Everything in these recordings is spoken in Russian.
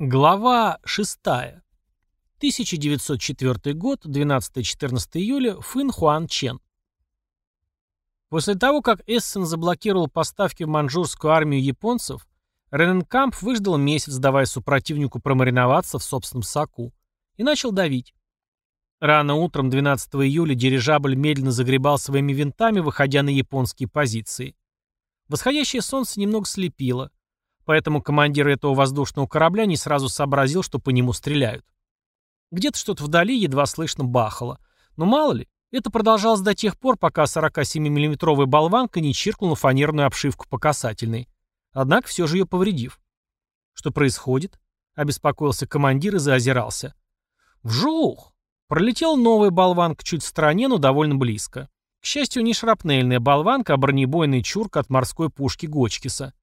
Глава 6. 1904 год, 12-14 июля, Фын Хуан Чен. После того, как Эссен заблокировал поставки в манчжурскую армию японцев, Рененкамп выждал месяц, давая супротивнику промариноваться в собственном соку, и начал давить. Рано утром 12 июля дирижабль медленно загребал своими винтами, выходя на японские позиции. Восходящее солнце немного слепило, Поэтому командир этого воздушного корабля не сразу сообразил, что по нему стреляют. Где-то что-то вдали едва слышно бахало. Но мало ли, это продолжалось до тех пор, пока 47-миллиметровая болванка не чиркнула фанерную обшивку по касательной. Однако все же ее повредив. Что происходит? Обеспокоился командир и заозирался. Вжух! Пролетела новая болванка чуть в стороне, но довольно близко. К счастью, не шрапнельная болванка, а бронебойный чурк от морской пушки Гочкиса.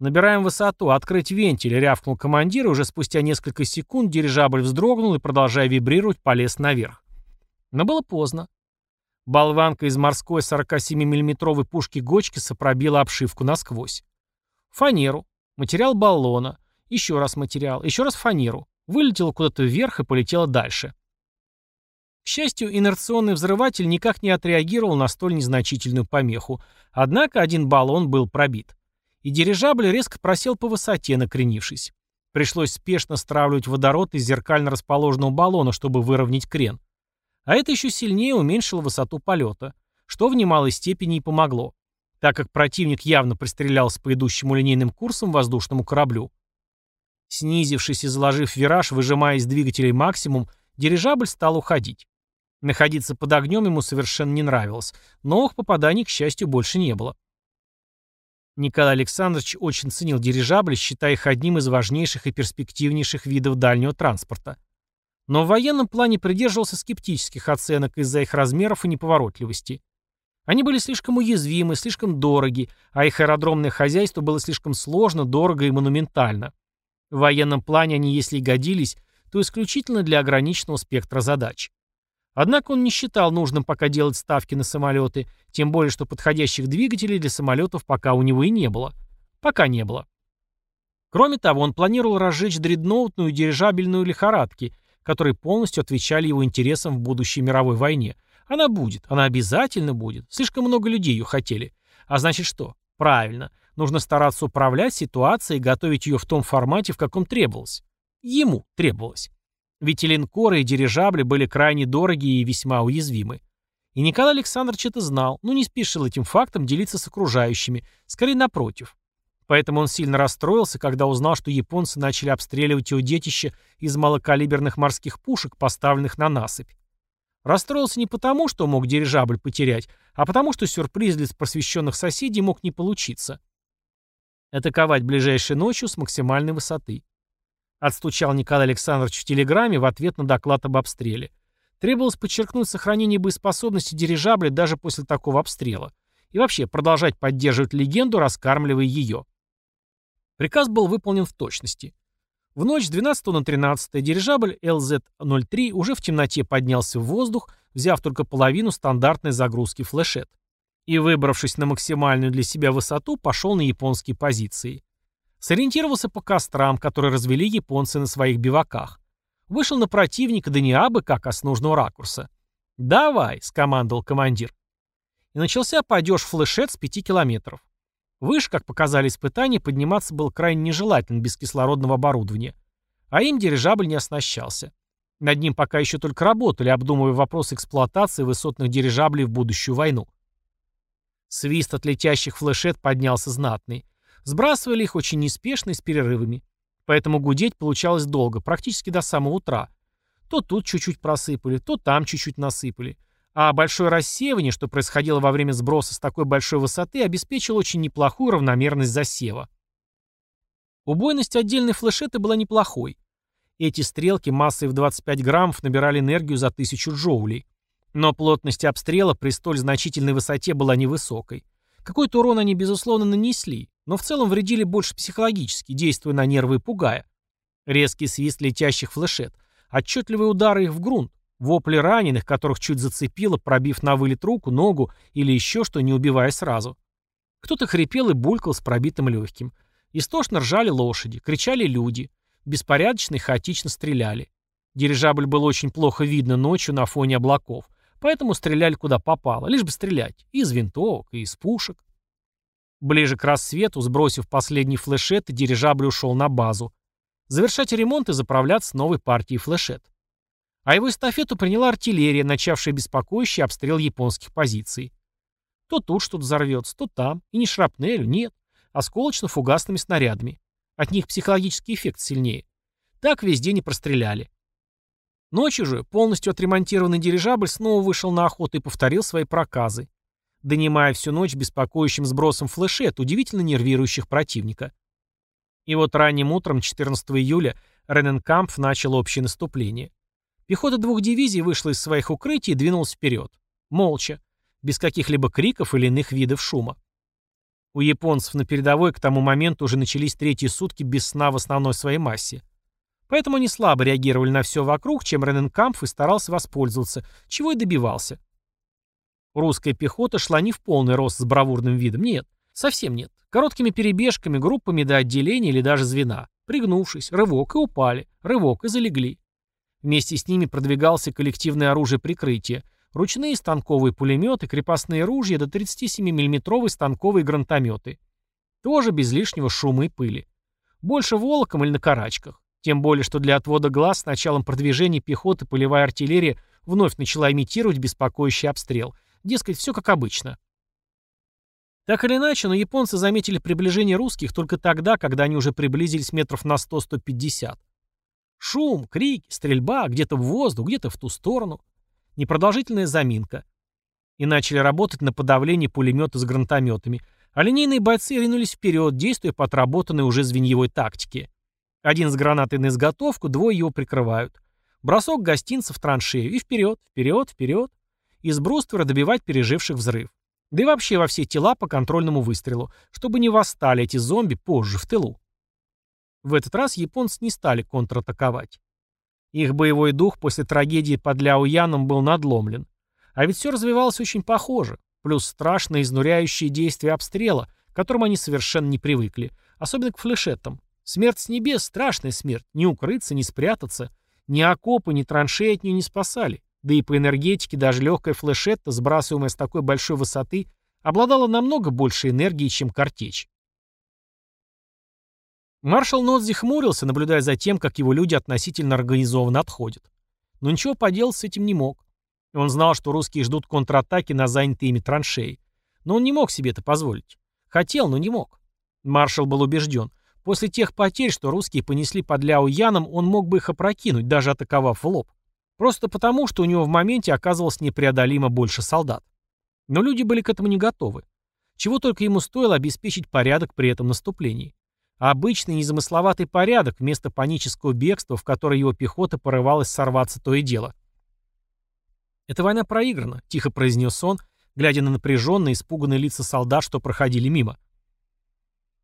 «Набираем высоту. Открыть вентиль», — рявкнул командир, и уже спустя несколько секунд дирижабль вздрогнул и, продолжая вибрировать, полез наверх. Но было поздно. Болванка из морской 47 миллиметровой пушки Гочкиса пробила обшивку насквозь. Фанеру, материал баллона, еще раз материал, еще раз фанеру. Вылетела куда-то вверх и полетела дальше. К счастью, инерционный взрыватель никак не отреагировал на столь незначительную помеху, однако один баллон был пробит и дирижабль резко просел по высоте, накренившись. Пришлось спешно стравливать водород из зеркально расположенного баллона, чтобы выровнять крен. А это еще сильнее уменьшило высоту полета, что в немалой степени и помогло, так как противник явно пристрелялся по идущему линейным курсом воздушному кораблю. Снизившись и заложив вираж, выжимая из двигателей максимум, дирижабль стал уходить. Находиться под огнем ему совершенно не нравилось, новых попаданий, к счастью, больше не было. Николай Александрович очень ценил дирижабли, считая их одним из важнейших и перспективнейших видов дальнего транспорта. Но в военном плане придерживался скептических оценок из-за их размеров и неповоротливости. Они были слишком уязвимы, слишком дороги, а их аэродромное хозяйство было слишком сложно, дорого и монументально. В военном плане они, если и годились, то исключительно для ограниченного спектра задач. Однако он не считал нужным пока делать ставки на самолеты, тем более что подходящих двигателей для самолетов пока у него и не было. Пока не было. Кроме того, он планировал разжечь дредноутную дирижабельную лихорадки, которые полностью отвечали его интересам в будущей мировой войне. Она будет, она обязательно будет. Слишком много людей ее хотели. А значит что? Правильно. Нужно стараться управлять ситуацией и готовить ее в том формате, в каком требовалось. Ему требовалось. Ведь и линкоры, и дирижабли были крайне дорогие и весьма уязвимы. И Николай Александрович это знал, но не спешил этим фактом делиться с окружающими, скорее напротив. Поэтому он сильно расстроился, когда узнал, что японцы начали обстреливать его детище из малокалиберных морских пушек, поставленных на насыпь. Расстроился не потому, что мог дирижабль потерять, а потому, что сюрприз для просвещенных соседей мог не получиться. Атаковать ближайшей ночью с максимальной высоты. Отстучал Николай Александрович в телеграмме в ответ на доклад об обстреле. Требовалось подчеркнуть сохранение боеспособности дирижабля даже после такого обстрела. И вообще продолжать поддерживать легенду, раскармливая ее. Приказ был выполнен в точности. В ночь с 12 на 13 дирижабль LZ-03 уже в темноте поднялся в воздух, взяв только половину стандартной загрузки флешет. И, выбравшись на максимальную для себя высоту, пошел на японские позиции. Сориентировался по кострам, которые развели японцы на своих биваках. Вышел на противника, да не абы как, а с нужного ракурса. «Давай», — скомандовал командир. И начался падеж флешет с пяти километров. Выше, как показали испытания, подниматься было крайне нежелательно без кислородного оборудования. А им дирижабль не оснащался. Над ним пока еще только работали, обдумывая вопрос эксплуатации высотных дирижаблей в будущую войну. Свист от летящих флешет поднялся знатный. Сбрасывали их очень неспешно и с перерывами. Поэтому гудеть получалось долго, практически до самого утра. То тут чуть-чуть просыпали, то там чуть-чуть насыпали. А большое рассеивание, что происходило во время сброса с такой большой высоты, обеспечило очень неплохую равномерность засева. Убойность отдельной флешеты была неплохой. Эти стрелки массой в 25 граммов набирали энергию за 1000 джоулей. Но плотность обстрела при столь значительной высоте была невысокой. Какой-то урон они, безусловно, нанесли, но в целом вредили больше психологически, действуя на нервы и пугая. Резкий свист летящих флешет, отчетливые удары их в грунт, вопли раненых, которых чуть зацепило, пробив на вылет руку, ногу или еще что, не убивая сразу. Кто-то хрипел и булькал с пробитым легким. Истошно ржали лошади, кричали люди. беспорядочно и хаотично стреляли. Дирижабль был очень плохо видно ночью на фоне облаков, поэтому стреляли куда попало, лишь бы стрелять, и из винтовок, и из пушек. Ближе к рассвету, сбросив последний флешет, дирижабль ушел на базу. Завершать ремонт и заправляться новой партией флешет. А его эстафету приняла артиллерия, начавшая беспокоящий обстрел японских позиций. То тут что-то взорвется, то там. И не шрапнелью, нет. Осколочно-фугасными снарядами. От них психологический эффект сильнее. Так весь день и простреляли. Ночью же полностью отремонтированный дирижабль снова вышел на охоту и повторил свои проказы донимая всю ночь беспокоящим сбросом флешет, удивительно нервирующих противника. И вот ранним утром 14 июля Рененкампф начал общее наступление. Пехота двух дивизий вышла из своих укрытий и двинулась вперед. Молча, без каких-либо криков или иных видов шума. У японцев на передовой к тому моменту уже начались третьи сутки без сна в основной своей массе. Поэтому они слабо реагировали на все вокруг, чем Рененкампф и старался воспользоваться, чего и добивался. Русская пехота шла не в полный рост с бравурным видом, нет, совсем нет. Короткими перебежками, группами до отделения или даже звена. Пригнувшись, рывок и упали, рывок и залегли. Вместе с ними продвигался коллективное оружие прикрытия, ручные станковые пулеметы, крепостные ружья до 37 миллиметровые станковые гранатометы. Тоже без лишнего шума и пыли. Больше волоком или на карачках. Тем более, что для отвода глаз с началом продвижения пехоты полевая артиллерия вновь начала имитировать беспокоящий обстрел – Дескать, все как обычно. Так или иначе, но японцы заметили приближение русских только тогда, когда они уже приблизились метров на 100-150. Шум, крики, стрельба, где-то в воздух, где-то в ту сторону. Непродолжительная заминка. И начали работать на подавление пулемета с гранатометами, а линейные бойцы ринулись вперед, действуя по отработанной уже звеньевой тактике. Один с гранатой на изготовку, двое его прикрывают. Бросок гостинца в траншею и вперед, вперед, вперед из бруствера добивать переживших взрыв. Да и вообще во все тела по контрольному выстрелу, чтобы не восстали эти зомби позже в тылу. В этот раз японцы не стали контратаковать. Их боевой дух после трагедии под Ляояном был надломлен. А ведь все развивалось очень похоже, плюс страшное изнуряющее действие обстрела, к которому они совершенно не привыкли, особенно к флешетам. Смерть с небес — страшная смерть, не укрыться, не спрятаться, ни окопы, ни траншеи от нее не спасали. Да и по энергетике даже легкая флешетта, сбрасываемая с такой большой высоты, обладала намного больше энергии, чем картечь. Маршал Нодзи хмурился, наблюдая за тем, как его люди относительно организованно отходят. Но ничего поделать с этим не мог. Он знал, что русские ждут контратаки на занятые ими траншеи. Но он не мог себе это позволить. Хотел, но не мог. Маршал был убежден. После тех потерь, что русские понесли под Ляо Яном, он мог бы их опрокинуть, даже атаковав в лоб. Просто потому, что у него в моменте оказывалось непреодолимо больше солдат. Но люди были к этому не готовы. Чего только ему стоило обеспечить порядок при этом наступлении. Обычный незамысловатый порядок вместо панического бегства, в которое его пехота порывалась сорваться то и дело. «Эта война проиграна», — тихо произнес он, глядя на напряженные, испуганные лица солдат, что проходили мимо.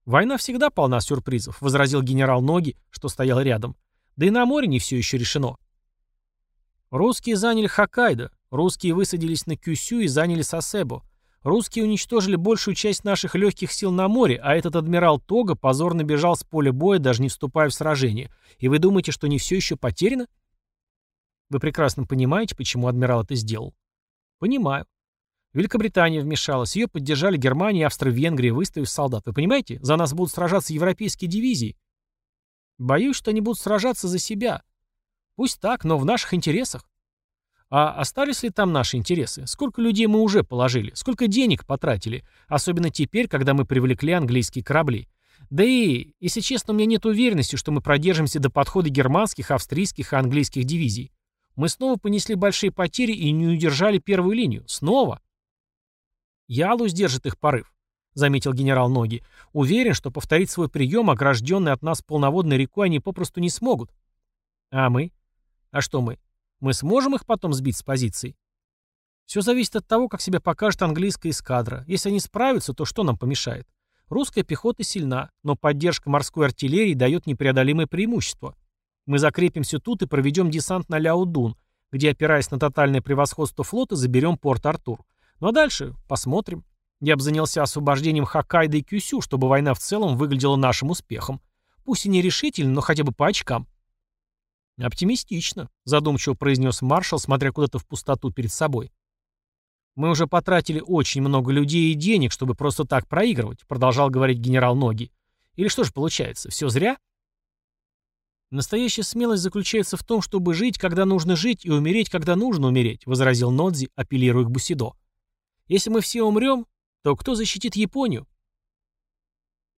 «Война всегда полна сюрпризов», — возразил генерал Ноги, что стоял рядом. «Да и на море не все еще решено». Русские заняли Хоккайдо, русские высадились на Кюсю и заняли Сасебо. Русские уничтожили большую часть наших легких сил на море, а этот адмирал Тога позорно бежал с поля боя, даже не вступая в сражение. И вы думаете, что не все еще потеряно? Вы прекрасно понимаете, почему адмирал это сделал? Понимаю. Великобритания вмешалась, ее поддержали Германия и Австро-Венгрия, выставив солдат. Вы понимаете, за нас будут сражаться европейские дивизии. Боюсь, что они будут сражаться за себя. Пусть так, но в наших интересах. А остались ли там наши интересы? Сколько людей мы уже положили? Сколько денег потратили? Особенно теперь, когда мы привлекли английские корабли. Да и, если честно, у меня нет уверенности, что мы продержимся до подхода германских, австрийских и английских дивизий. Мы снова понесли большие потери и не удержали первую линию. Снова. Ялу сдержит их порыв, заметил генерал Ноги. Уверен, что повторить свой прием, огражденный от нас полноводной рекой, они попросту не смогут. А мы? А что мы? Мы сможем их потом сбить с позиций? Все зависит от того, как себя покажет английская эскадра. Если они справятся, то что нам помешает? Русская пехота сильна, но поддержка морской артиллерии дает непреодолимое преимущество. Мы закрепимся тут и проведем десант на Ляудун, где, опираясь на тотальное превосходство флота, заберем порт Артур. Ну а дальше посмотрим. Я бы занялся освобождением Хоккайдо и Кюсю, чтобы война в целом выглядела нашим успехом. пусть и не решительно, но хотя бы по очкам. «Оптимистично», — задумчиво произнес маршал, смотря куда-то в пустоту перед собой. «Мы уже потратили очень много людей и денег, чтобы просто так проигрывать», — продолжал говорить генерал Ноги. «Или что же получается, все зря?» «Настоящая смелость заключается в том, чтобы жить, когда нужно жить, и умереть, когда нужно умереть», — возразил Нодзи, апеллируя к Бусидо. «Если мы все умрем, то кто защитит Японию?